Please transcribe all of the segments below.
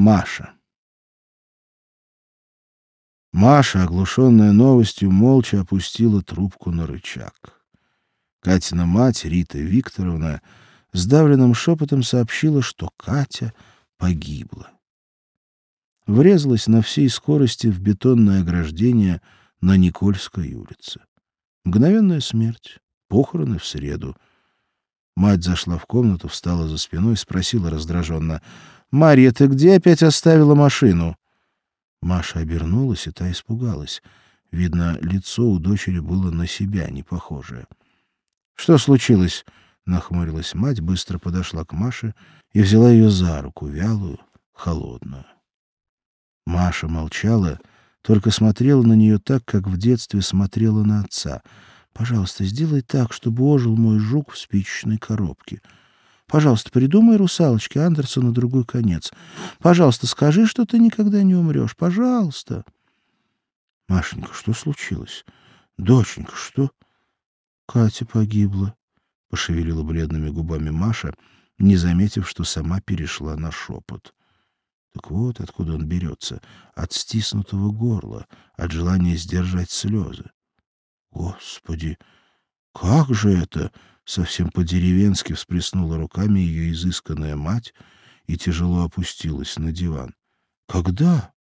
Маша. Маша, оглушенная новостью, молча опустила трубку на рычаг. Катина мать, Рита Викторовна, сдавленным шепотом сообщила, что Катя погибла. Врезалась на всей скорости в бетонное ограждение на Никольской улице. Мгновенная смерть, похороны в среду. Мать зашла в комнату, встала за спиной, спросила раздраженно, «Марья, ты где опять оставила машину?» Маша обернулась, и та испугалась. Видно, лицо у дочери было на себя не похожее. «Что случилось?» — нахмурилась мать, быстро подошла к Маше и взяла ее за руку, вялую, холодную. Маша молчала, только смотрела на нее так, как в детстве смотрела на отца. «Пожалуйста, сделай так, чтобы ожил мой жук в спичечной коробке». Пожалуйста, придумай русалочки Андерса на другой конец. Пожалуйста, скажи, что ты никогда не умрешь. Пожалуйста. Машенька, что случилось? Доченька, что? Катя погибла, — пошевелила бледными губами Маша, не заметив, что сама перешла на шепот. Так вот откуда он берется. От стиснутого горла, от желания сдержать слезы. Господи, как же это? Совсем по-деревенски всплеснула руками ее изысканная мать и тяжело опустилась на диван. «Когда?»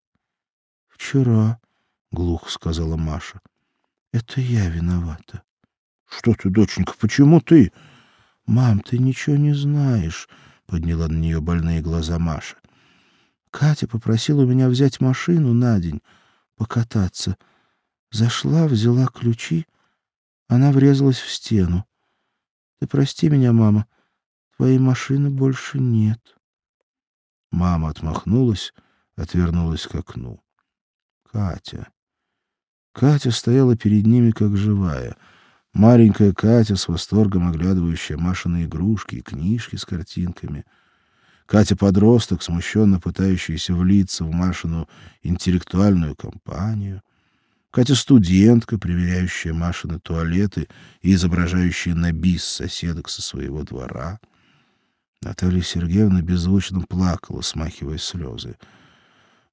«Вчера», — глухо сказала Маша. «Это я виновата». «Что ты, доченька, почему ты?» «Мам, ты ничего не знаешь», — подняла на нее больные глаза Маша. «Катя попросила меня взять машину на день, покататься. Зашла, взяла ключи, она врезалась в стену. Ты прости меня, мама. Твоей машины больше нет. Мама отмахнулась, отвернулась к окну. Катя. Катя стояла перед ними как живая. Маленькая Катя с восторгом оглядывающая Машины игрушки и книжки с картинками. Катя-подросток, смущенно пытающаяся влиться в Машину интеллектуальную компанию. Катя-студентка, проверяющая Машины туалеты и изображающая на бис соседок со своего двора. Наталья Сергеевна беззвучно плакала, смахивая слезы.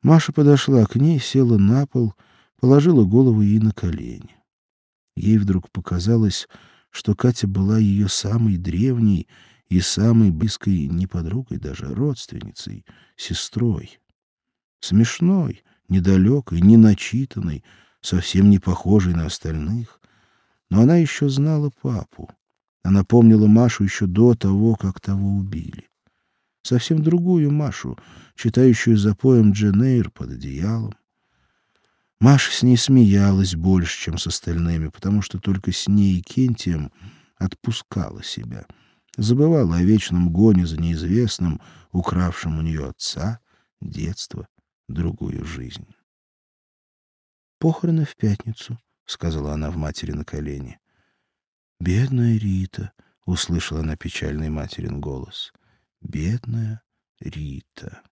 Маша подошла к ней, села на пол, положила голову ей на колени. Ей вдруг показалось, что Катя была ее самой древней и самой близкой, не подругой даже, родственницей, сестрой. Смешной, недалекой, неначитанной, совсем не похожей на остальных. Но она еще знала папу. Она помнила Машу еще до того, как того убили. Совсем другую Машу, читающую за поем Дженейр под одеялом. Маша с ней смеялась больше, чем с остальными, потому что только с ней и Кентием отпускала себя. Забывала о вечном гоне за неизвестным, укравшим у нее отца, детство, другую жизнь. Похороны в пятницу, — сказала она в матери на колени. «Бедная Рита!» — услышала она печальный материн голос. «Бедная Рита!»